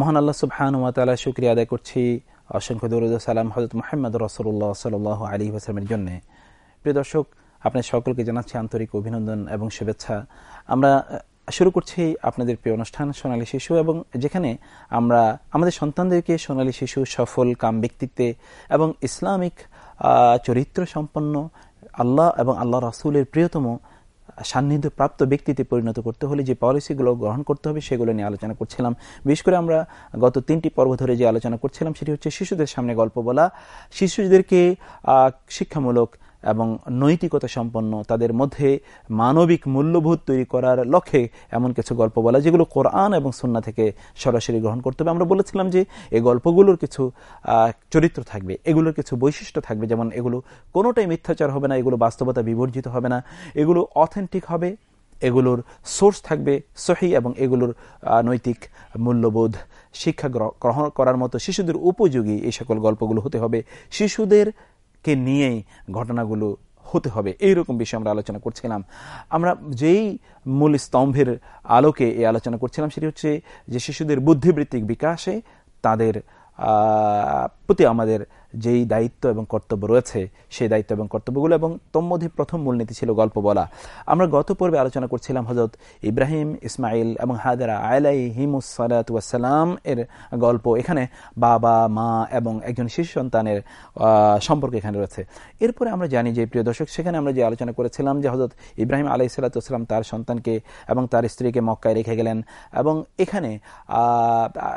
মহান আল্লাহ সুবহান ওয়াতালা শুক্রিয়া আদায় করছি। অসংখ্য দরুদ সালাম হজরত মোহাম্মদ রসুল্লাহ সাল আলী আসলামের জন্যে। প্রিয় দর্শক আপনার সকলকে জানাচ্ছি আন্তরিক অভিনন্দন এবং শুভেচ্ছা। আমরা শুরু করছি আপনাদের প্রিয় অনুষ্ঠান সোনালী শিশু এবং যেখানে আমরা আমাদের সন্তানদেরকে সোনালী শিশু সফল, কাম ব্যক্তিত্বে এবং ইসলামিক চরিত্র সম্পন্ন আল্লাহ এবং আল্লাহ রাসুলের প্রিয়তম সান্নিধ্য প্রাপ্ত ব্যক্তিতে পরিণত করতে হলে যে পলিসিগুলো গ্রহণ করতে হবে সেগুলো নিয়ে আলোচনা করছিলাম। বিশেষ করে আমরা গত তিনটি পর্ব ধরে যে আলোচনা করছিলাম সেটি হচ্ছে শিশুদের সামনে গল্প বলা, শিশুদেরকে শিক্ষামূলক এবং নৈতিকতা সম্পন্ন, তাদের মধ্যে মানবিক মূল্যবোধ তৈরি করার লক্ষ্যে এমন কিছু গল্প বলা, যেগুলো কোরআন এবং সন্না থেকে সরাসরি গ্রহণ করতে হবে। আমরা বলেছিলাম যে এই গল্পগুলোর কিছু চরিত্র থাকবে, এগুলোর কিছু বৈশিষ্ট্য থাকবে, যেমন এগুলো কোনোটাই মিথ্যাচার হবে না, এগুলো বাস্তবতা বিবর্জিত হবে না, এগুলো অথেন্টিক হবে, এগুলোর সোর্স থাকবে সহি এবং এগুলোর নৈতিক মূল্যবোধ শিক্ষা গ্রহণ করার মতো শিশুদের উপযোগী এই সকল গল্পগুলো হতে হবে। শিশুদের কে নিয়েই ঘটনাগুলো হতে হবে। এইরকম বিষয়ে আমরা আলোচনা করছিলাম। আমরা যেই মূল স্তম্ভের আলোকে এই আলোচনা করছিলাম সেটি হচ্ছে যে শিশুদের বুদ্ধিবৃত্তিক বিকাশে তাদের প্রতি আমাদের যেই দায়িত্ব এবং কর্তব্য রয়েছে, সেই দায়িত্ব এবং কর্তব্যগুলো এবং তন্মধ্যে প্রথম মূলনীতি ছিল গল্প বলা। আমরা গত পর্বে আলোচনা করছিলাম হজরত ইব্রাহিম ইসমাইল এবং হায়দারা আলাই হিমুসালাম এর গল্প। এখানে বাবা, মা এবং একজন শিশু সন্তানের সম্পর্ক এখানে রয়েছে। এরপরে আমরা জানি যে, প্রিয় দর্শক, সেখানে আমরা যে আলোচনা করেছিলাম যে হজরত ইব্রাহিম আলাই সাল্লাতাম তার সন্তানকে এবং তার স্ত্রীকে মক্কায় রেখে গেলেন এবং এখানে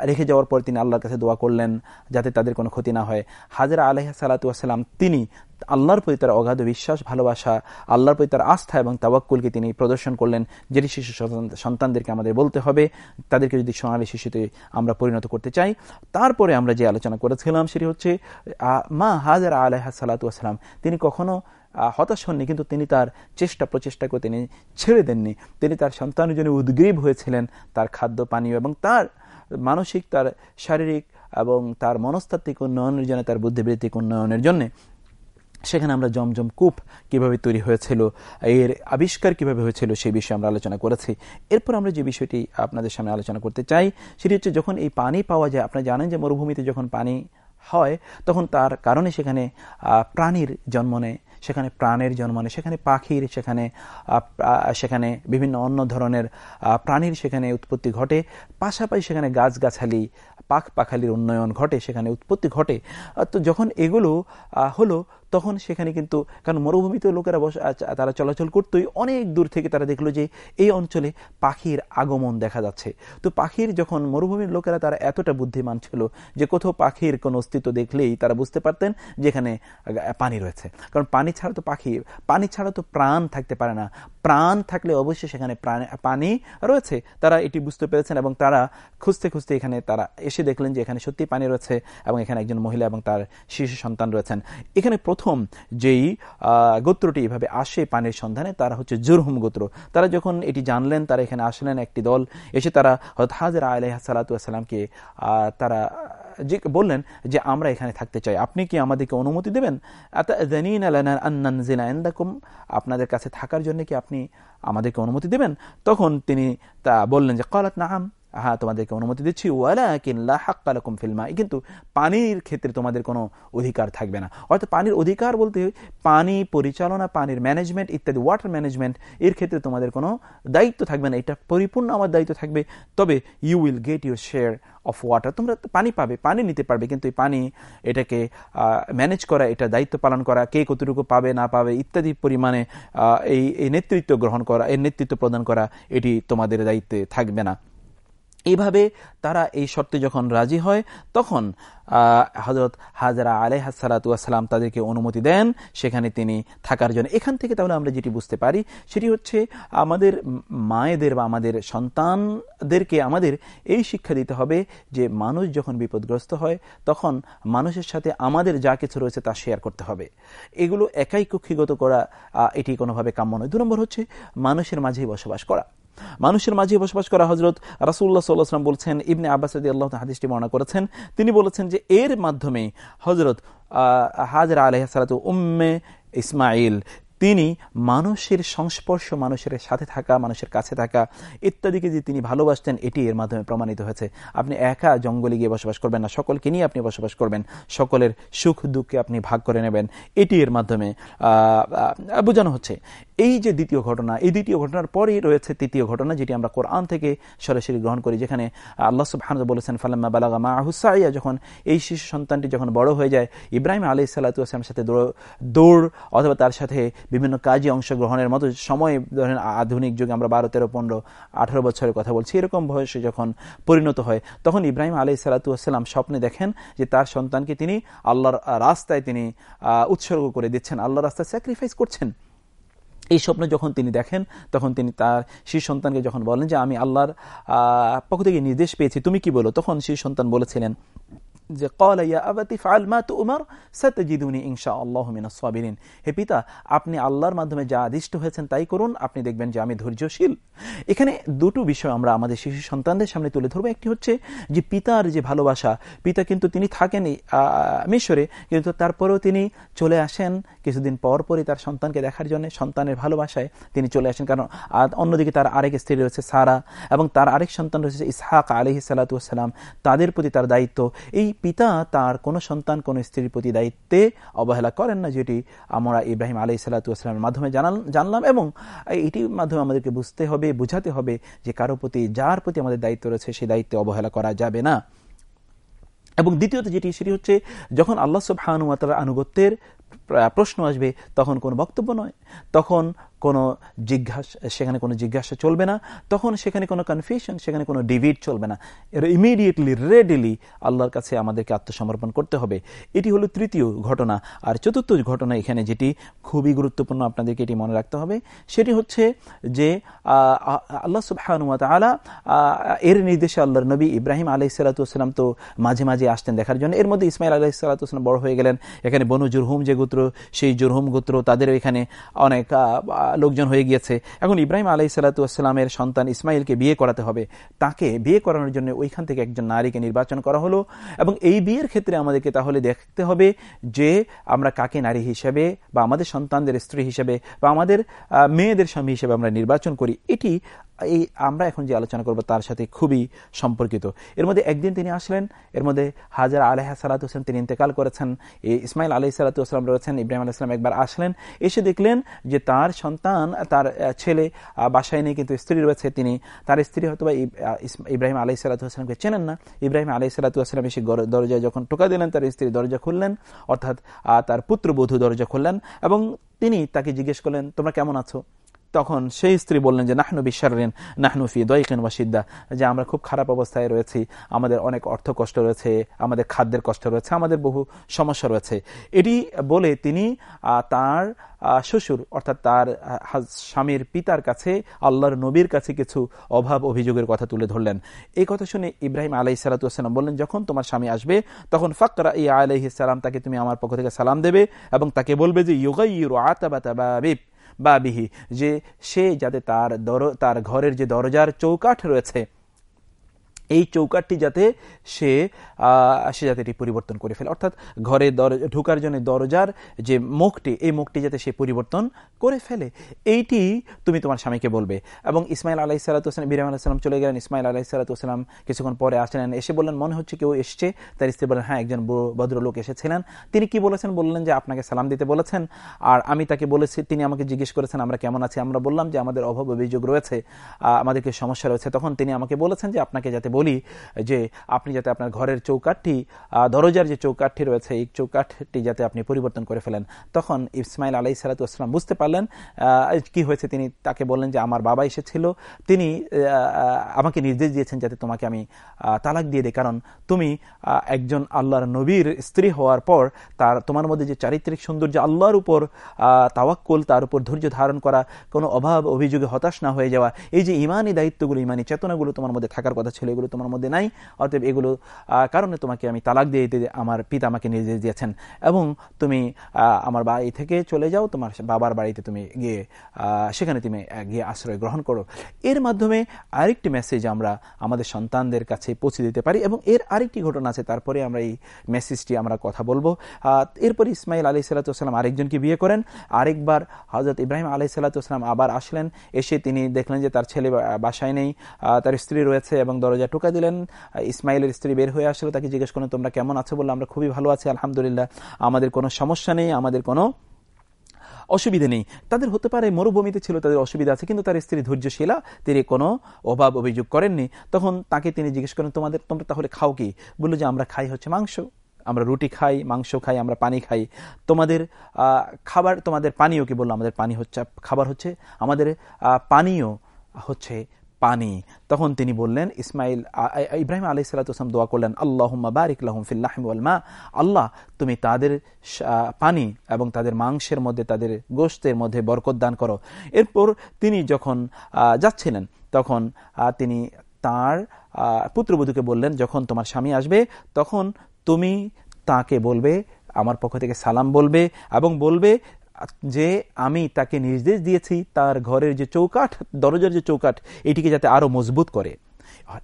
রেখে যাওয়ার পর তিনি আল্লাহর কাছে দোয়া করলেন যাতে তাদের কোনো ক্ষতি না হয়। আলহ সালাতাম তিনি আল্লাহর প্রতি তার অগাধ বিশ্বাস, ভালোবাসা, আল্লাহর প্রতি তার আস্থা এবং তাওয়াক্কুলকে তিনি প্রদর্শন করলেন। যেটি শিশু সন্তানদেরকে আমাদের বলতে হবে। তাদেরকে যদি সোনালী শিশুতে আমরা পরিণত করতে চাই, তারপরে আমরা যে আলোচনা করেছিলাম সেটি হচ্ছে মা হাজার আলহ সালাতাম তিনি কখনো হতাশ হননি, কিন্তু তিনি তার চেষ্টা প্রচেষ্টা করে তিনি ছেড়ে দেননি। তিনি তার সন্তানের জন্য উদ্গ্রীব হয়েছিলেন, তার খাদ্য, পানীয় এবং তার মানসিক, তার শারীরিক এবং তার মনস্তাত্ত্বিক উন্নয়নের জন্য, তার বুদ্ধিবৃত্তিক উন্নয়নের জন্য সেখানে আমরা জমজম কূপ কীভাবে তৈরি হয়েছিল, এর আবিষ্কার কীভাবে হয়েছিল সেই বিষয়ে আমরা আলোচনা করেছি। এরপর আমরা যে বিষয়টি আপনাদের সামনে আলোচনা করতে চাই, সেটি হচ্ছে যখন এই পানি পাওয়া যায় আপনারা জানেন যে মরুভূমিতে যখন পানি হয়, তখন তার কারণে সেখানে প্রাণীর জন্ম নেয়। সেখানে প্রাণের জন্ম নেয়, সেখানে পাখির, সেখানে সেখানে বিভিন্ন অন্য ধরনের প্রাণীর সেখানে উৎপত্তি ঘটে। পাশাপাশি সেখানে গাছগাছালি পাখ পাখালির উন্নয়ন ঘটে সেখানে উৎপত্তি ঘটে। তো যখন এগুলো হলো তখন সেখানে কিন্তু, কারণ মরুভূমিতে লোকেরা বসে তারা চলাচল করতোই, অনেক দূর থেকে তারা দেখল যে এই অঞ্চলে পাখির আগমন দেখা যাচ্ছে। তো পাখির যখন, মরুভূমির লোকেরা তারা এতটা বুদ্ধিমান ছিল যে কোথাও পাখির কোনো অস্তিত্ব দেখলেই তারা বুঝতে পারতেন যেখানে পানি রয়েছে। কারণ পানি ছাড়া তো পাখি, পানি ছাড়া তো প্রাণ থাকতে পারে না। প্রাণ থাকলে অবশ্যই সেখানে পানি রয়েছে। তারা এটি বুঝতে পেরেছেন এবং তারা খুঁজতে খুঁজতে এখানে তারা এসে দেখলেন যে এখানে সত্যি পানি রয়েছে এবং এখানে একজন মহিলা এবং তার শিশু সন্তান রয়েছেন। এখানে প্রথম যেই গোত্রটি এভাবে আসে পানির সন্ধানে, তারা হচ্ছে জুরহুম গোত্র। তারা যখন এটি জানলেন, তারা এখানে আসলেন একটি দল, এসে তারা হাজরা আলহ সালাতামকে তারা, যে, বললেন যে, আমরা এখানে থাকতে চাই। আপনি কি আমাদেরকে অনুমতি দেবেন? আপনাদের কাছে থাকার জন্য কি আপনি আমাদেরকে অনুমতি দেবেন? তখন তিনি তা বললেন যে কলাত নাম হ্যাঁ তোমাদেরকে অনুমতি দিচ্ছি। ওয়ালাকুম ফিল্মা কিন্তু পানির ক্ষেত্রে তোমাদের কোনো অধিকার থাকবে না। অর্থাৎ পানির অধিকার বলতে পানি পরিচালনা, পানির ম্যানেজমেন্ট ইত্যাদি, ওয়াটার ম্যানেজমেন্ট, এর ক্ষেত্রে তোমাদের কোনো দায়িত্ব থাকবে না। এটা পরিপূর্ণ আমার দায়িত্ব থাকবে। তবে you will get your share of water তোমরা পানি পাবে, পানি নিতে পারবে, কিন্তু এই পানি এটাকে ম্যানেজ করা, এটা দায়িত্ব পালন করা, কে কতটুকু পাবে, না পাবে, ইত্যাদি পরিমাণে এই নেতৃত্ব গ্রহণ করা, এর নেতৃত্ব প্রদান করা, এটি তোমাদের দায়িত্বে থাকবে না। এইভাবে তারা এই শর্তে যখন রাজি হয়, তখন হজরত হাজরা আলাই হাসালাতাম তাদেরকে অনুমতি দেন, সেখানে তিনি থাকার জন্য। এখান থেকে তাহলে আমরা যেটি বুঝতে পারি, সেটি হচ্ছে আমাদের মায়েদের বা আমাদের সন্তানদেরকে আমাদের এই শিক্ষা দিতে হবে যে মানুষ যখন বিপদগ্রস্ত হয়, তখন মানুষের সাথে আমাদের যা কিছু রয়েছে তা শেয়ার করতে হবে। এগুলো একাই কক্ষিগত করা এটি কোনোভাবে কাম্য নয়। দু নম্বর হচ্ছে মানুষের মাঝেই বসবাস করা। মানুষের মাঝে বসবাস করা হজরত রাসুল্লাহ সাল্লাহাম বলছেন, ইবনে আব্বাস আল্লাহ হাদিসটি বর্ণনা করেছেন। তিনি বলেছেন যে এর মাধ্যমে হজরত হাজরা আলহ সালাত উম্মে ইসমাইল তিনি মানুষের সংস্পর্শ, মানুষের সাথে থাকা, মানুষের কাছে থাকা ইত্যাদিকে যে তিনি ভালোবাসতেন, এটি এর মাধ্যমে প্রমাণিত হয়েছে। আপনি একা জঙ্গলে গিয়ে বসবাস করবেন না, সকলকে নিয়ে আপনি বসবাস করবেন। সকলের সুখ দুঃখে আপনি ভাগ করে নেবেন। এটি এর মাধ্যমে বোঝানো হচ্ছে। এই যে দ্বিতীয় ঘটনা, এই দ্বিতীয় ঘটনার পরেই রয়েছে তৃতীয় ঘটনা, যেটি আমরা কোরআন থেকে সরাসরি গ্রহণ করি, যেখানে আল্লাহ সুবহান বলেছেন, ফালাম্মা বালাগা মা হুসাইয়া যখন এই শিশু সন্তানটি যখন বড় হয়ে যায়, ইব্রাহিম আলি সাল্লাহামের সাথে দৌড় অথবা তার সাথে বিভিন্ন কাজে অংশগ্রহণের মতো সময়, ধরেন আধুনিক যুগে আমরা বারো, তেরো, পনেরো, আঠারো বছরের কথা বলছি, এরকম বয়সে যখন পরিণত হয়, তখন ইব্রাহিম আলি সাল্লাতুয়াসাল্লাম স্বপ্নে দেখেন যে তার সন্তানকে তিনি আল্লাহর রাস্তায় তিনি উৎসর্গ করে দিচ্ছেন, আল্লাহর রাস্তায় স্যাক্রিফাইস করছেন। এই স্বপ্ন যখন তিনি দেখেন, তখন তিনি তার শিশু সন্তানকে যখন বলেন যে, আমি আল্লাহর পক্ষ থেকে নির্দেশ পেয়েছি, তুমি কি বলো? তখন শিশু সন্তান বলেছিলেন যে কলাইয়া আবাতি ফাল মা তু উমার আল্লাহ হে পিতা, আপনি আল্লাহর মাধ্যমে যা আদিষ্ট হয়েছেন তাই করুন। আপনি দেখবেন যে আমি ধৈর্যশীল। এখানে দুটো বিষয় আমরা আমাদের শিশু সন্তানদের সামনে তুলে ধরবো। একটি হচ্ছে যে, পিতার যে ভালোবাসা, পিতা কিন্তু তিনি থাকেন মিশরে, কিন্তু তারপরেও তিনি চলে আসেন কিছুদিন পর পরই তার সন্তানকে দেখার জন্য সন্তানের ভালোবাসায় তিনি চলে আসেন। কারণ অন্যদিকে তার আরেক স্ত্রী রয়েছে সারা এবং তার আরেক সন্তান রয়েছে ইসহাক আলহি সাল্লাতাম তাদের প্রতি তার দায়িত্ব। এই পিতা তার কোনো সন্তান, কোনো স্ত্রীর প্রতি দায়িত্বে অবহেলা করেন না, যেটি আমরা ইব্রাহিম আলি সাল্লাতামের মাধ্যমে জানলাম এবং এটির মাধ্যমে আমাদেরকে বুঝতে হবে, বুঝাতে হবে যে কারও প্রতি যার প্রতি আমাদের দায়িত্ব রয়েছে সেই দায়িত্বে অবহেলা করা যাবে না। এবং দ্বিতীয়ত যেটি, সেটি হচ্ছে যখন আল্লাহ সব হানুমাতার আনুগত্যের প্রশ্ন আসবে তখন কোনো বক্তব্য নয়। তখন কোনো জিজ্ঞাসা, সেখানে কোনো জিজ্ঞাসা চলবে না। তখন সেখানে কোনো কনফিউশন সেখানে কোনো ডিভিড চলবে না। এর ইমিডিয়েটলি রেডিলি আল্লাহর কাছে আমাদেরকে আত্মসমর্পণ করতে হবে। এটি হলো তৃতীয় ঘটনা। আর চতুর্থ ঘটনা এখানে যেটি খুবই গুরুত্বপূর্ণ আপনাদেরকে এটি মনে রাখতে হবে, সেটি হচ্ছে যে আল্লাহ সুবাহানুমত আলা এর নির্দেশে আল্লাহর নবী ইব্রাহিম আলাই সালাতাম তো মাঝে মাঝে আসতেন দেখার জন্য। এর মধ্যে ইসমাইল আলাহ সালাতাম বড় হয়ে গেলেন। এখানে বনু জুরহুম যে গোত্র, সেই জুরহুম গোত্র তাদের এখানে অনেক লোকজন হয়ে গিয়েছে। এখন ইব্রাহিম আলাই সাল্লাতামের সন্তান ইসমাইলকে বিয়ে করাতে হবে। তাকে বিয়ে করানোর জন্য ওইখান থেকে একজন নারীকে নির্বাচন করা হলো। এবং এই বিয়ের ক্ষেত্রে আমাদেরকে তাহলে দেখতে হবে যে আমরা কাকে নারী হিসেবে বা আমাদের সন্তানদের স্ত্রী হিসেবে বা আমাদের মেয়েদের স্বামী হিসেবে আমরা নির্বাচন করি। এটি এই আমরা এখন যে আলোচনা করব তার সাথে খুবই সম্পর্কিত। এর মধ্যে একদিন তিনি আসলেন, এর মধ্যে হাজার আলহ সালাত হোসেন তিনি ইন্তেকাল করেছেন ইসমাইল আলহ সালাতাম রয়েছেন, ইব্রাহিম আলাইসলাম একবার আসলেন, এসে দেখলেন যে তার সন্তান, তার ছেলে বাসায় নেই কিন্তু স্ত্রী রয়েছে তিনি, তার স্ত্রী হয়তো বা ইব্রাহিম আলহ সালাতামকে চেনেন না। ইব্রাহিম আলহ সালাতাম এসে দরজায় যখন টোকা দিলেন, তার স্ত্রী দরজা খুললেন, অর্থাৎ তার পুত্রবধূ দরজা খুললেন এবং তিনি তাকে জিজ্ঞেস করলেন, তোমরা কেমন আছো? তখন সেই স্ত্রী বললেন যে, নাহনু বিশ্বারেন নাহনু ফি দয়কেন ওয়াসিদ্দা যে, আমরা খুব খারাপ অবস্থায় রয়েছি, আমাদের অনেক অর্থ কষ্ট রয়েছে, আমাদের খাদ্যের কষ্ট রয়েছে, আমাদের বহু সমস্যা রয়েছে। এটি বলে তিনি তার শ্বশুর অর্থাৎ তার স্বামীর পিতার কাছে আল্লাহর নবীর কাছে কিছু অভাব অভিযোগের কথা তুলে ধরলেন। এই কথা শুনে ইব্রাহিম আলাই সালাতাম বললেন, যখন তোমার স্বামী আসবে, তখন ফাকরা ই আলাইহি সালাম তাকে তুমি আমার পক্ষ থেকে সালাম দেবে এবং তাকে বলবে যে ইয়োগাই আতাবাতা বা বা বিহি যে সে যাতে তার দর তার ঘরের যে দরজার চৌকাঠ রয়েছে এই চৌকাটটি যাতে সে সে যাতে এটি পরিবর্তন করে ফেলে। অর্থাৎ ঘরে ঢুকার জন্য দরজার যে মুখটি, এই মুখটি যাতে সে পরিবর্তন করে ফেলে। এইটি তুমি তোমার স্বামীকে বলবে। এবং ইসমাইল আলাহি সাল্লাতাম বিরাম আলাহিসাম চলে গেলেন। ইসমাইল আলাহি সাল্লাতাম কিছুক্ষণ পরে আসলেন। এসে বললেন, মনে হচ্ছে কেউ এসছে? তার স্ত্রী বললেন হ্যাঁ একজন ভদ্রলোক এসেছিলেন। তিনি কি বলেছেন? বললেন যে, আপনাকে সালাম দিতে বলেছেন। আর আমি তাকে বলেছি, তিনি আমাকে জিজ্ঞেস করেছেন, আমরা কেমন আছি? আমরা বললাম যে, আমাদের অভাব অভিযোগ রয়েছে আমাদেরকে সমস্যা রয়েছে। তখন তিনি আমাকে বলেছেন যে, আপনাকে যাতে বলি যে আপনি যাতে আপনার ঘরের চৌকাঠটি দরজার যে চৌকাঠটি রয়েছে, এই চৌকাঠটি যাতে আপনি পরিবর্তন করে ফেলেন। তখন ইসমাইল আলাই সালাতাম বুঝতে পারলেন কি হয়েছে তিনি তাকে বললেন যে আমার বাবা এসেছিল। তিনি আমাকে নির্দেশ দিয়েছেন যাতে তোমাকে আমি তালাক দিয়ে দিই। কারণ তুমি একজন আল্লাহর নবীর স্ত্রী হওয়ার পর তার, তোমার মধ্যে যে চারিত্রিক সৌন্দর্য আল্লাহর উপর তাওয়াক্কুল, তার উপর ধৈর্য ধারণ করা, কোনো অভাব, অভিযোগে হতাশ না হয়ে যাওয়া, এই যে ইমানি দায়িত্বগুলো, ইমানি চেতনাগুলো তোমার মধ্যে থাকার কথা ছিল এগুলো তোমার মধ্যে নাই। অতএব এগুলো কারণে তোমাকে আমি তালাক দিয়ে দিতে, আমার পিতা আমাকে নির্দেশ দিয়েছেন। এবং তুমি আমার বাড়ি থেকে চলে যাও, তোমার বাবার বাড়িতে তুমি গিয়ে সেখানে তুমি গিয়ে আশ্রয় গ্রহণ করো। এর মাধ্যমে আরেকটি মেসেজ আমরা আমাদের সন্তানদের কাছে পৌঁছে দিতে পারি এবং এর আরেকটি ঘটনা আছে, তারপরে আমরা এই মেসেজটি আমরা কথা বলব। এরপরে ইসমাইল আলি সাল্লাতাম আরেকজনকে বিয়ে করেন। আরেকবার হজরত ইব্রাহিম আলি সাল্লাতাম আবার আসলেন। এসে তিনি দেখলেন যে তার ছেলে বাসায় নেই। তার স্ত্রী রয়েছে এবং দরজা টোকা দিলেন ইসমাইলের স্ত্রী বের হয়ে আসলো, তাকে জিজ্ঞেস করেন তোমরা কেমন আছো? বলল, আমরা খুবই ভালো আছি, আলহামদুলিল্লাহ। আমাদের কোনো সমস্যা নেই, আমাদের কোনো অসুবিধে নেই। তাদের হতে পারে মরুভূমিতে ছিল, তাদের অসুবিধা আছে, কিন্তু তার স্ত্রী ধৈর্যশীলা, তিনি কোনো অভাব অভিযোগ করেননি। তখন তাকে তিনি জিজ্ঞেস করেন, তোমাদের, তোমরা তাহলে খাও কি? বলল যে, আমরা খাই হচ্ছে মাংস। আমরা রুটি খাই, মাংস খাই, আমরা পানি খাই। তোমাদের খাবার, তোমাদের পানীয় কি? বলল, আমাদের পানি হচ্ছে, খাবার হচ্ছে, আমাদের পানীয় হচ্ছে পানি। তখন তিনি বললেন, ইসমাইল ইব্রাহিম আলি সালাতাম দোয়া করলেন, আল্লাহম্মা বারিক লাহম ফিল্লাহম মা। আল্লাহ, তুমি তাদের পানি এবং তাদের মাংসের মধ্যে, তাদের গোস্তের মধ্যে বরকত দান করো। এরপর তিনি যখন যাচ্ছিলেন, তখন তিনি তার পুত্রবধূকে বললেন, যখন তোমার স্বামী আসবে, তখন তুমি তাকে বলবে, আমার পক্ষ থেকে সালাম বলবে এবং বলবে যে আমি তাকে নির্দেশ দিয়েছি, তার ঘরের যে চৌকাঠ, দরজার যে চৌকাঠ, এটিকে যাতে আরও মজবুত করে।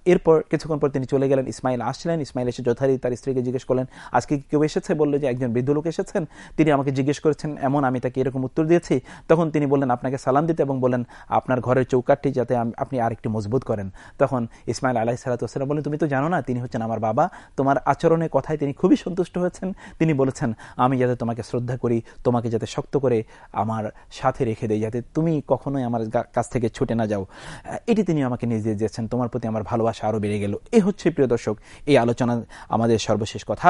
এরপর কিছুক্ষণ পর তিনি চলে গেলেন, ইসমাইল আসছিলেন ইসমাইল এসে যথারী তার স্ত্রীকে জিজ্ঞেস করলেন, আজকে কেউ এসেছে? বলল যে, একজন বৃদ্ধ লোক এসেছেন। তিনি আমাকে জিজ্ঞেস করেছেন, এমন আমি তাকে এরকম উত্তর দিয়েছি? তখন তিনি বললেন, আপনাকে সালাম দিতে। এবং বললেন, আপনার ঘরের চৌকাঠটি যাতে আপনি আরেকটি মজবুত করেন। তখন ইসমাইল আলাহ সালাতাম বলেন তুমি তো জানো না, তিনি হচ্ছেন আমার বাবা। তোমার আচরণের কথায় তিনি খুবই সন্তুষ্ট হয়েছেন। তিনি বলেছেন, আমি যাতে তোমাকে শ্রদ্ধা করি, তোমাকে যাতে শক্ত করে আমার সাথে রেখে দেয় যাতে তুমি কখনোই আমার কাছ থেকে ছুটে না যাও। এটি তিনি আমাকে নির্দেশ দিয়েছেন, তোমার প্রতি আমার ভালোবাসা আরও বেড়ে গেল। এ হচ্ছে প্রিয় দর্শক, এই আলোচনা আমাদের সর্বশেষ কথা।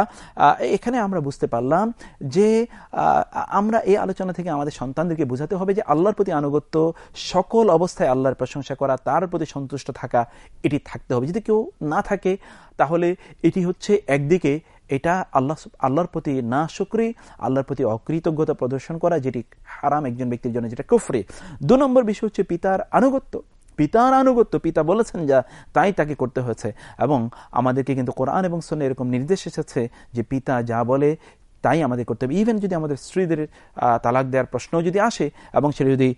এখানে আমরা বুঝতে পারলাম যে আমরা এই আলোচনা থেকে আমাদের সন্তানদেরকে বোঝাতে হবে যে আল্লাহর প্রতি আনুগত্য, সকল অবস্থায় আল্লাহর প্রশংসা করা, তার প্রতি সন্তুষ্ট থাকা, এটি থাকতে হবে। যদি কেউ না থাকে, তাহলে এটি হচ্ছে একদিকে এটা আল্লাহ আল্লাহর প্রতি না শুক্রি, আল্লাহর প্রতি অকৃতজ্ঞতা প্রদর্শন করা, যেটি হারাম একজন ব্যক্তির জন্য, যেটা কুফরি। দু নম্বর বিষয় হচ্ছে পিতার আনুগত্য। পিতার আনুগত্য, পিতা বলেছেন যা, তাই তাকে করতে হয়েছে। এবং আমাদেরকে কিন্তু কোরআন এবং সন্ন্য এরকম নির্দেশ এসেছে যে পিতা যা বলে তাই আমাদের করতে হবে। ইভেন যদি আমাদের স্ত্রীদের তালাক দেওয়ার প্রশ্ন যদি আসে এবং সেটা যদি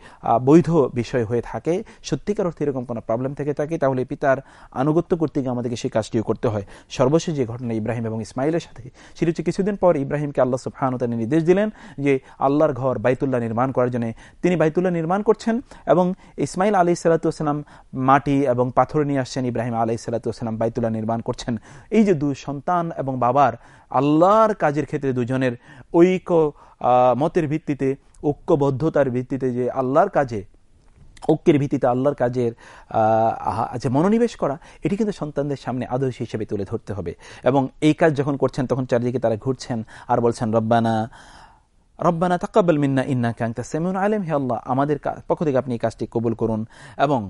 বৈধ বিষয় হয়ে থাকে, সত্যিকার অর্থে এরকম কোনো প্রবলেম থেকে থাকে, তাহলে পিতার আনুগত্য করতে গিয়ে আমাদেরকে সেই কাজটিও করতে হয়। সর্বশেষ যে ঘটনা ইব্রাহিম এবং ইসমাইলের সাথে, সেটি হচ্ছে কিছুদিন পর ইব্রাহিমকে আল্লাহ সুফহানুতানি নির্দেশ দিলেন যে আল্লাহর ঘর বাইতুল্লাহ নির্মাণ করার জন্য তিনি বাইতুল্লাহ নির্মাণ করছেন এবং ইসমাইল আলি সালাতাম মাটি এবং পাথর নিয়ে আসছেন, ইব্রাহিম আলি সালাতাম বাইতুল্লাহ নির্মাণ করছেন। এই যে দু সন্তান এবং বাবার আল্লাহর কাজের ক্ষেত্রে দুজনের ঐক্য মতের ভিত্তিতে, ঐক্যবদ্ধতার ভিত্তিতে যে আল্লাহর কাজে, ঐক্যের ভিত্তিতে আল্লাহর কাজের যে মনোনিবেশ করা, এটি কিন্তু সন্তানদের সামনে আদর্শ হিসেবে তুলে ধরতে হবে। এবং এই কাজ যখন করছেন, তখন চারিদিকে তারা ঘুরছেন আর বলছেন, রব্বানা রব্বানা তাকাব্বাল মিন্না ইন্না কাংতা সেমুন আলেম, হে আল্লাহ, আমাদের পক্ষ থেকে আপনি এই কাজটি কবুল করুন এবং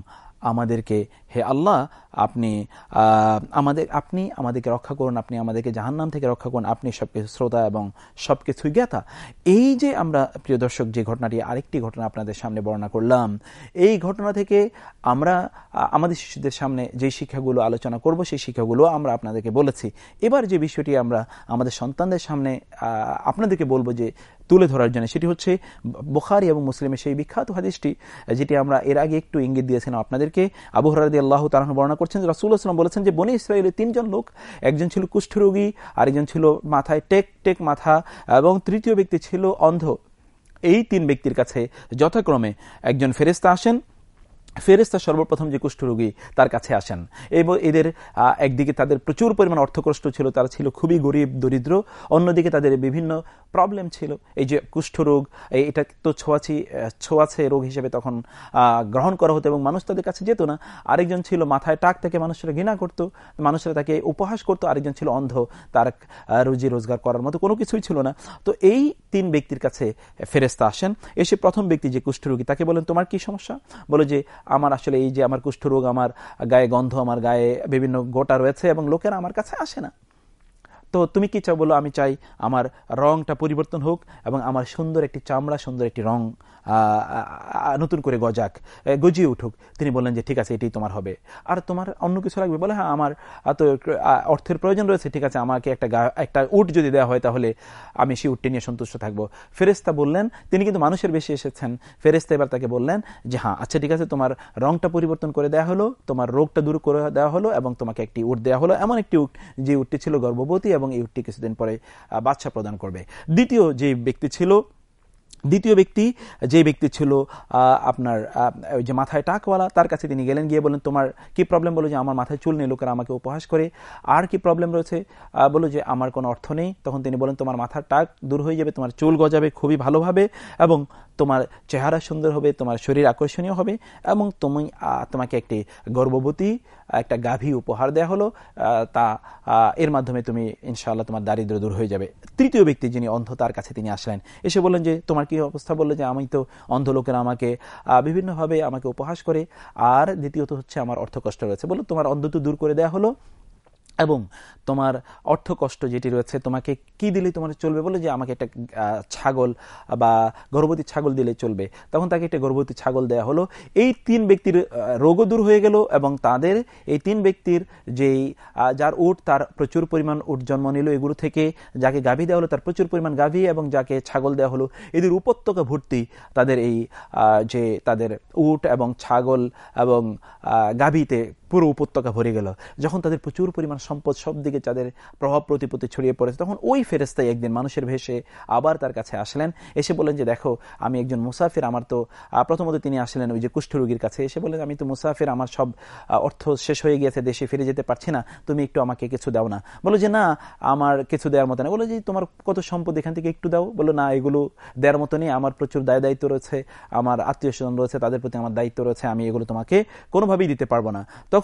আমাদেরকে হে আল্লাহ, আপনি আমাদের, আপনি আমাদেরকে রক্ষা করুন, আপনি আমাদেরকে জাহান্নাম থেকে রক্ষা করুন, আপনি সবকিছু শ্রোতা এবং সবকিছুই জ্ঞাতা। এই যে আমরা, প্রিয় দর্শক, যে ঘটনাটি, আরেকটি ঘটনা আপনাদের সামনে বর্ণনা করলাম, এই ঘটনা থেকে আমরা আমাদের শিশুদের সামনে যে শিক্ষাগুলো আলোচনা করব, সেই শিক্ষাগুলো আমরা আপনাদেরকে বলেছি। এবার যে বিষয়টি আমরা আমাদের সন্তানদের সামনে আপনাদেরকে বলব যে, তুলে ধরার জন্য, সেটি হচ্ছে বোখারি এবং মুসলিমের সেই বিখ্যাত হাদিসটি, যেটি আমরা এর আগে একটু ইঙ্গিত দিয়েছিলাম আপনাদেরকে। আবু হরাদি আল্লাহ তারা বর্ণনা করছেন রাসুল আসলাম বলেছেন যে বনি ইসরায়েলের তিনজন লোক, একজন ছিল কুষ্ঠরোগী, আরেকজন ছিল মাথায় টেক টেক মাথা, এবং তৃতীয় ব্যক্তি ছিল অন্ধ। এই তিন ব্যক্তির কাছে যথাক্রমে একজন ফেরেস্তা আসেন ফেরেস্তা সর্বপ্রথম যে কুষ্ঠরোগী তার কাছে আসেন এবং এদের একদিকে তাদের প্রচুর পরিমাণ অর্থকষ্ট ছিল, তারা ছিল খুবই গরিব, দরিদ্র, অন্যদিকে তাদের বিভিন্ন প্রবলেম ছিল। এই যে কুষ্ঠরোগ এটা তো ছোঁয়াছি ছোঁয়াছে রোগ হিসেবে তখন গ্রহণ করা হতো এবং মানুষ তাদের কাছে যেত না। আরেকজন ছিল, মাথায় টাক থেকে মানুষেরা ঘৃণা করত, মানুষেরা তাকে উপহাস করতো, আরেকজন ছিল অন্ধ, তার রুজি রোজগার করার মতো কোনো কিছুই ছিল না। তো এই তিন ব্যক্তির কাছে ফেরেস্তা আসেন, এসে প্রথম ব্যক্তি যে কুষ্ঠরোগী, তাকে বলেন, তোমার কি সমস্যা? বলে যে আমার আসলে এই যে আমার কুষ্ঠরোগ, আমার গায়ে গন্ধ, আমার গায়ে বিভিন্ন গোটা রয়েছে এবং লোকেরা আমার কাছে আসে না। তো তুমি কি চাও বলো? আমি চাই আমার রংটা পরিবর্তন হোক এবং আমার সুন্দর একটি চামড়া, সুন্দর একটি রং নতুন করে গজাক গজিয়ে উঠুক। তিনি বললেন যে, ঠিক আছে এটি তোমার হবে। আর তোমার অন্য কিছু লাগবে? বলে হ্যাঁ আমার তো অর্থের প্রয়োজন রয়েছে। ঠিক আছে, আমাকে একটা একটা উট যদি দেওয়া হয়, তাহলে আমি সেই উটটি নিয়ে সন্তুষ্ট থাকব। ফেরেস্তা বললেন, তিনি কিন্তু মানুষের বেশি এসেছেন। ফেরেস্তা এবার তাকে বললেন যে হ্যাঁ আচ্ছা ঠিক আছে, তোমার রংটা পরিবর্তন করে দেওয়া হলো, তোমার রোগটা দূর করে দেওয়া হলো এবং তোমাকে একটি উট দেওয়া হলো। এমন একটি উট, যে উটটি ছিল গর্ভবতী এবং এই উটটি কিছুদিন পরে বাচ্চা প্রদান করবে। দ্বিতীয় যে ব্যক্তি ছিল দ্বিতীয় ব্যক্তি, যে ব্যক্তি ছিল আপনার ওই যে মাথায় টাকওয়ালা, তার কাছে তিনি গেলেন, গিয়ে বলেন তোমার কি প্রবলেম বলো যে, আমার মাথায় চুল নেই, লোকেরা আমাকে উপহাস করে। আর কি প্রবলেম রয়েছে? বলো যে, আমার কোনো অর্থ নেই। তখন তিনি বলেন তোমার মাথার টাক দূর হয়ে যাবে, তোমার চুল গজাবে খুবই ভালোভাবে এবং তোমার চেহারা সুন্দর হবে, তোমার শরীর আকর্ষণীয় হবে এবং তুমি তোমাকে একটি গর্ভবতী, একটা গাভী উপহার দেওয়া হলো তা এর মাধ্যমে তুমি ইনশাআল্লাহ তোমার দারিদ্র দূর হয়ে যাবে। তৃতীয় ব্যক্তি যিনি অন্ধ, তার কাছে তিনি আসলেন। এসে বললেন যে, তোমার কি অবস্থা? বলল যে, আমি তো অন্ধ লোকেরা আমাকে বিভিন্নভাবে আমাকে উপহাস করে। আর দ্বিতীয়ত হচ্ছে আমার অর্থ কষ্ট রয়েছে। বলো তোমার অন্ধত্ব দূর করে দেওয়া হলো এবং তোমার অর্থ কষ্ট যেটি রয়েছে, তোমাকে কি দিলে তোমার চলবে? বলে যে আমাকে একটা ছাগল বা গর্ভবতী ছাগল দিলে চলবে। তখন তাকে একটা গর্ভবতী ছাগল দেয়া হলো। এই তিন ব্যক্তির রোগও দূর হয়ে গেল এবং তাদের, এই তিন ব্যক্তির যেই যার উট, তার প্রচুর পরিমাণ উট জন্ম নিল এগুলো থেকে, যাকে গাভী দেওয়া হলো তার প্রচুর পরিমাণ গাভী এবং যাকে ছাগল দেওয়া হলো, এদের উপত্যকা ভর্তি তাদের এই যে তাদের উট এবং ছাগল এবং গাভীতে পুরো উপত্যকা ভরে গেল। যখন তাদের প্রচুর পরিমাণ সম্পদ সব দিকে যাদের প্রভাব প্রতিপত্তি ছড়িয়ে পড়েছে, তখন ওই ফেরেস্তাই একদিন মানুষের ভেসে আবার তার কাছে আসলেন। এসে বলেন যে, দেখো, আমি একজন মুসাফির, আমার তো প্রথমত তিনি আসলেন ওই যে কুষ্ঠরোগীর কাছে। এসে বলেন আমি তো মুসাফির, আমার সব অর্থ শেষ হয়ে গিয়েছে, দেশে ফিরে যেতে পারছি না। তুমি একটু আমাকে কিছু দাও না। বলো যে, না, আমার কিছু দেওয়ার মতো না। বলো যে, তোমার কত সম্পদ এখান থেকে একটু দাও। বলো না, এগুলো দেওয়ার মতো নেই। আমার প্রচুর দায় দায়িত্ব রয়েছে, আমার আত্মীয় স্বজন রয়েছে, তাদের প্রতি আমার দায়িত্ব রয়েছে, আমি এগুলো তোমাকে কোনোভাবেই দিতে পারব না। তখন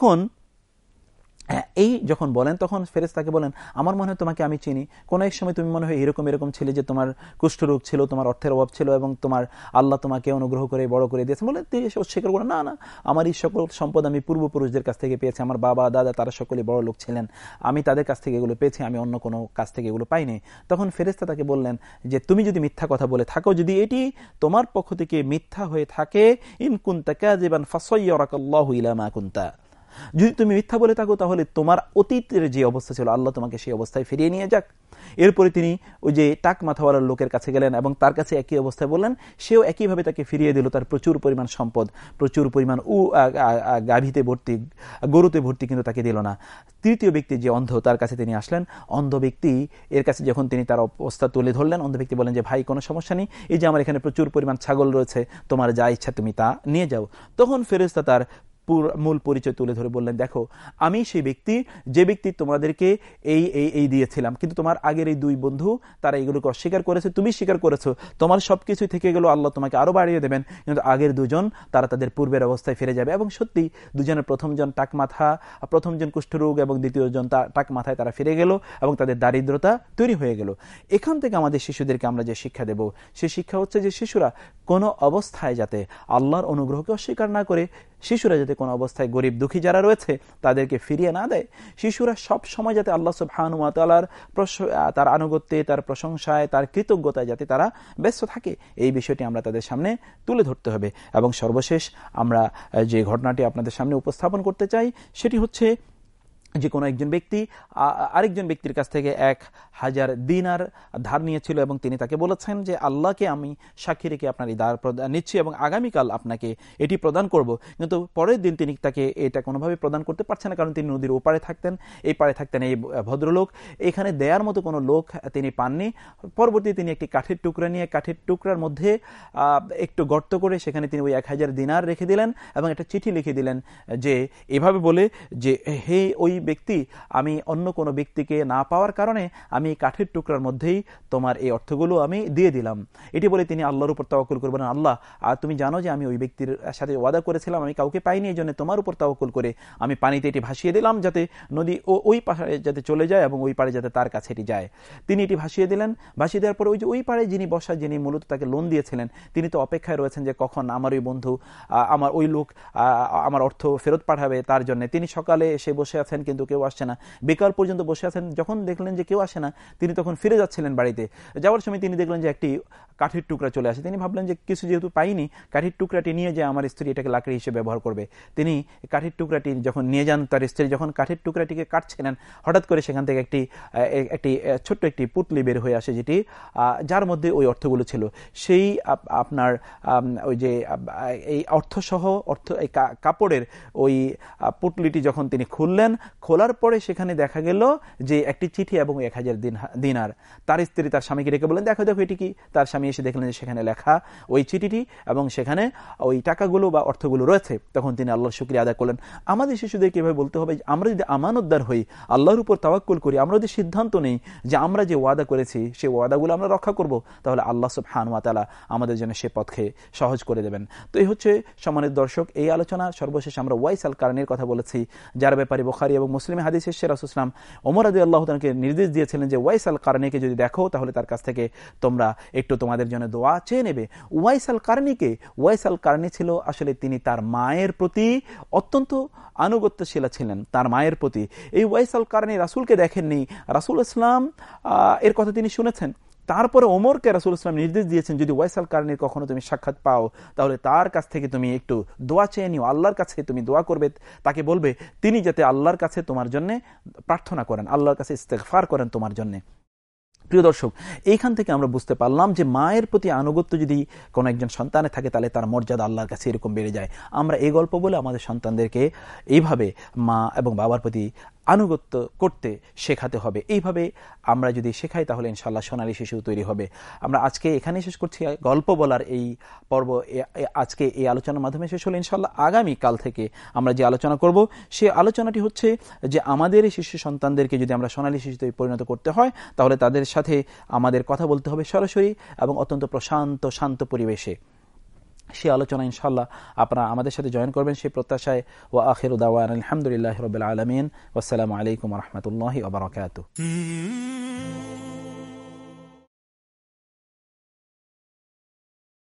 হ্যাঁ, এই যখন বলেন তখন ফেরেস তাকে বলেন আমার মনে হয় তোমাকে আমি চিনি। কোনো এক সময় তুমি মনে হয় এরকম এরকম ছিলে যে তোমার কুষ্ঠরোগ ছিল তোমার অর্থের অভাব ছিল এবং তোমার আল্লাহ তোমাকে অনুগ্রহ করে বড় করে দিয়েছে বলে অস্বীকার করে না না আমার এই সকল সম্পদ আমি পূর্বপুরুষদের কাছ থেকে পেয়েছি। আমার বাবা দাদা তারা সকলে বড় লোক ছিলেন। আমি তাদের কাছ থেকে এগুলো পেয়েছি আমি অন্য কোনো কাছ থেকে এগুলো পাইনি। তখন ফেরেস্তা তাকে বললেন যে তুমি যদি মিথ্যা কথা বলে থাকো যদি এটি তোমার পক্ষ থেকে মিথ্যা হয়ে থাকে ইনকুন্তা কাজিবান ফাসইয়ারাকাল্লাহু ইলা মা কুন্তা। যদি তুমি মিথ্যা বলে থাকো, তাহলে তোমার অতীতের যে অবস্থা ছিল, আল্লাহ তোমাকে সেই অবস্থায় ফিরিয়ে নিয়ে যাক। এরপরে তিনি ওই যে টাক মাথাওয়ালার লোকের কাছে গেলেন এবং তার কাছে একই অবস্থায় বললেন, সেও একইভাবে তাকে ফিরিয়ে দিল। তার প্রচুর পরিমাণ সম্পদ, প্রচুর পরিমাণ উ গাভীতে ভর্তি, গরুতে ভর্তি কিন্তু তাকে দিল না। তৃতীয় ব্যক্তি যে অন্ধ, তার কাছে তিনি আসলেন। অন্ধ ব্যক্তি, এর কাছে যখন তিনি তার অবস্থা তুলে ধরলেন, অন্ধ ব্যক্তি বলেন যে, ভাই, কোনো সমস্যা নেই। এই যে আমার এখানে প্রচুর পরিমাণ ছাগল রয়েছে, তোমার যা ইচ্ছা তুমি তা নিয়ে যাও। তখন ফেরেস্তা তার মূল পরিচয় তুলে ধরে বললেন, দেখো, আমি সেই ব্যক্তি, যে ব্যক্তি তোমাদেরকে এই এই এই দিয়েছিলাম, কিন্তু তোমার আগের এই দুই বন্ধু, তারা এগুলোকে অস্বীকার করেছে, তুমি স্বীকার করেছ। তোমার সবকিছু থেকে গেল, আল্লাহ তোমাকে আরও বাড়িয়ে দেবেন, কিন্তু আগের দুজন, তারা তাদের পূর্বের অবস্থায় ফিরে যাবে। এবং সত্যি, দুজনের প্রথমজন টাক মাথা প্রথমজন কুষ্ঠরোগ এবং দ্বিতীয়জন টাক মাথায় তারা ফিরে গেল এবং তাদের দারিদ্রতা তৈরি হয়ে গেল। এখান থেকে আমাদের শিশুদেরকে আমরা যে শিক্ষা দেব, সে শিক্ষা হচ্ছে যে শিশুরা কোনো অবস্থায় যাতে আল্লাহর অনুগ্রহকে অস্বীকার না করে শিশুরা যাতে কোনো অবস্থায় গরিব দুঃখী যারা রয়েছে, তাদেরকে ফিরিয়ে না দেয়, শিশুরা সব সময় যাতে আল্লাহ সুবহানুয়াতালার তার আনুগত্যে, তার প্রশংসায়, তার কৃতজ্ঞতায় যাতে তারা ব্যস্ত থাকে, এই বিষয়টি আমরা তাদের সামনে তুলে ধরতে হবে। এবং সর্বশেষ আমরা যে ঘটনাটি আপনাদের সামনে উপস্থাপন করতে চাই, সেটি হচ্ছে যে কোনো একজন ব্যক্তি আরেকজন ব্যক্তির কাছ থেকে এক হাজার দিনার ধার নিয়েছিল এবং তিনি তাকে বলেছেন যে, আল্লাহকে আমি সাক্ষী রেখে আপনার এই ধার নিচ্ছি এবং আগামীকাল আপনাকে এটি প্রদান করব। কিন্তু পরের দিন তিনি তাকে এটা কোনোভাবে প্রদান করতে পারছেন না, কারণ তিনি নদীর ওপারে থাকতেন, এই পারে থাকতেন এই ভদ্রলোক। এখানে দেয়ার মতো কোনো লোক তিনি পাননি। পরবর্তী তিনি একটি কাঠের টুকরা নিয়ে, কাঠের টুকরার মধ্যে একটু গর্ত করে সেখানে তিনি ওই এক হাজার দিনার রেখে দিলেন এবং একটা চিঠি লিখে দিলেন যে, এভাবে বলে যে, হে ওই ব্যক্তি, আমি অন্য কোনো ব্যক্তিকে না পাওয়ার কারণে আমি কাঠের টুকরার মধ্যেই তোমার এই অর্থগুলো আমি দিয়ে দিলাম। এটি বলে তিনি আল্লাহর উপর তাওকুল করবেন, আল্লাহ, আর তুমি জানো যে আমি ওই ব্যক্তির সাথে ওয়াদা করেছিলাম, আমি কাউকে পাইনি, এই জন্য তোমার উপর তাওকুল করে আমি পানিতে এটি ভাসিয়ে দিলাম যাতে নদী ও ওই পাহাড়ে যাতে চলে যায় এবং ওই পাড়ে যাতে তার কাছে এটি যায়। তিনি এটি ভাসিয়ে দিলেন। ভাসিয়ে দেওয়ার পরে ওই যে ওই পাড়ে যিনি বসা, যিনি মূলত তাকে লোন দিয়েছিলেন, তিনি তো অপেক্ষায় রয়েছেন যে কখন আমার ওই বন্ধু আমার ওই লোক আমার অর্থ ফেরত পাঠাবে, তার জন্য তিনি সকালে এসে বসে আছেন। কিন্তু কেউ আসছে না। বেকার পর্যন্ত বসে আছেন, যখন দেখলেন যে কেউ আসে না, তিনি তখন ফিরে যাচ্ছিলেন বাড়িতে। যাওয়ার সময় তিনি দেখলেন যে একটি কাঠির টুকরা চলে আসে। তিনি ভাবলেন যে কিছু যেহেতু পাইনি, কাঠির টুকরাটি নিয়ে যে আমার স্ত্রী এটাকে লাকড়ি হিসেবে ব্যবহার করবে। তিনি কাঠির টুকরাটি যখন নিয়ে যান, তার স্ত্রী যখন কাঠির টুকরাটিকে কাটছিলেন, হঠাৎ করে সেখান থেকে একটি একটি, ছোট্ট একটি পুটলি বের হয়ে আসে যেটি যার মধ্যে ওই অর্থগুলো ছিল। সেই আপনার ওই যে এই অর্থসহ, অর্থ, এই কাপড়ের ওই পুটলিটি যখন তিনি খুললেন খোলার পরে সেখানে দেখা গেল যে একটি চিঠি এবং এক হাজার দিন দিনার। তার স্ত্রী তার স্বামীকে ডেকে বলেন দেখো দেখো, এটি কি? তার স্বামী এসে দেখলেন যে সেখানে লেখা ওই চিঠিটি এবং সেখানে ওই টাকাগুলো বা অর্থগুলো রয়েছে। তখন তিনি আল্লাহর শুক্রিয়া আদায় করলেন। আমাদের শিশুদের কীভাবে বলতে হবে আমরা যদি আমানতদার হই, আল্লাহর উপর তাওয়াক্কুল করি, আমরা যদি সিদ্ধান্ত নেই যে আমরা যে ওয়াদা করেছি সেই ওয়াদাগুলো আমরা রক্ষা করব, তাহলে আল্লাহ সব হানুয়াতালা আমাদের জন্য সে পথকে সহজ করে দেবেন। তো এই হচ্ছে সমানের দর্শক, এই আলোচনা সর্বশেষ আমরা ওয়াইস আল কারণের কথা বলেছি, যার ব্যাপারে বোখারি এবং মুসলিম হাদিস রাসুসলাম ওমর আদি আল্লাহ তাকে নির্দেশ দিয়েছিলেন যে ওয়াইস আল কারণীকে যদি দেখো, তাহলে তার কাছ থেকে তোমরা একটু তোমাদের জন্য দোয়া চেয়ে নেবে। ওয়াইস আল কারণীকে ওয়াইস আল কারণী ছিল আসলে তিনি তার মায়ের প্রতি অত্যন্ত আনুগত্যশীলা ছিলেন, তার মায়ের প্রতি। এই ওয়াইস আল কারণী রাসুলকে দেখেননি। রাসুল ইসলাম এর কথা তিনি শুনেছেন। তারপরে ওমরকে রাসুল ইসলাম নির্দেশ দিয়েছেন, যদি ওয়াইসাল কারণের কখনো তুমি সাক্ষাৎ পাও, তাহলে তার কাছ থেকে তুমি একটু দোয়া চেয়ে নিও, আল্লাহর কাছে তুমি দোয়া করবে। তাকে বলবে, তিনি যাতে আল্লাহর কাছে তোমার জন্য প্রার্থনা করেন, আল্লাহর কাছে ইস্তেকফার করেন তোমার জন্য। প্রিয় দর্শক, এইখান থেকে আমরা বুঝতে পারলাম যে মায়ের প্রতি আনুগত্য যদি কোনো একজন সন্তানে থাকে, তাহলে তার মর্যাদা আল্লাহর কাছে এরকম বেড়ে যায়। আমরা এই গল্প বলে আমাদের সন্তানদেরকে এইভাবে মা এবং বাবার প্রতি আনুগত্য করতে শেখাতে হবে। এইভাবে আমরা যদি শেখাই, তাহলে ইনশাল্লাহ সোনালী শিশু তৈরি হবে। আমরা আজকে এখানে শেষ করছি। গল্প বলার এই পর্ব আজকে এই আলোচনার মাধ্যমে শেষ হলো ইনশাল্লাহ আগামী কাল থেকে আমরা যে আলোচনা করব, সে আলোচনাটি হচ্ছে যে আমাদের শিশু সন্তানদেরকে যদি আমরা সোনালী শিশুতে পরিণত করতে হয়, তাহলে তাদের সাথে আমাদের কথা বলতে হবে সরাসরি এবং অত্যন্ত প্রশান্ত, শান্ত পরিবেশে। সে আলোচনা ইনশাল্লাহ আপনারা আমাদের সাথে জয়েন করবেন সেই প্রত্যাশায়। ও আখির উদাওয়ান আলহামদুলিল্লাহ রবিল আলমিন। আসসালামু আলাইকুম রহমতুল্লাহ ওবরাকাত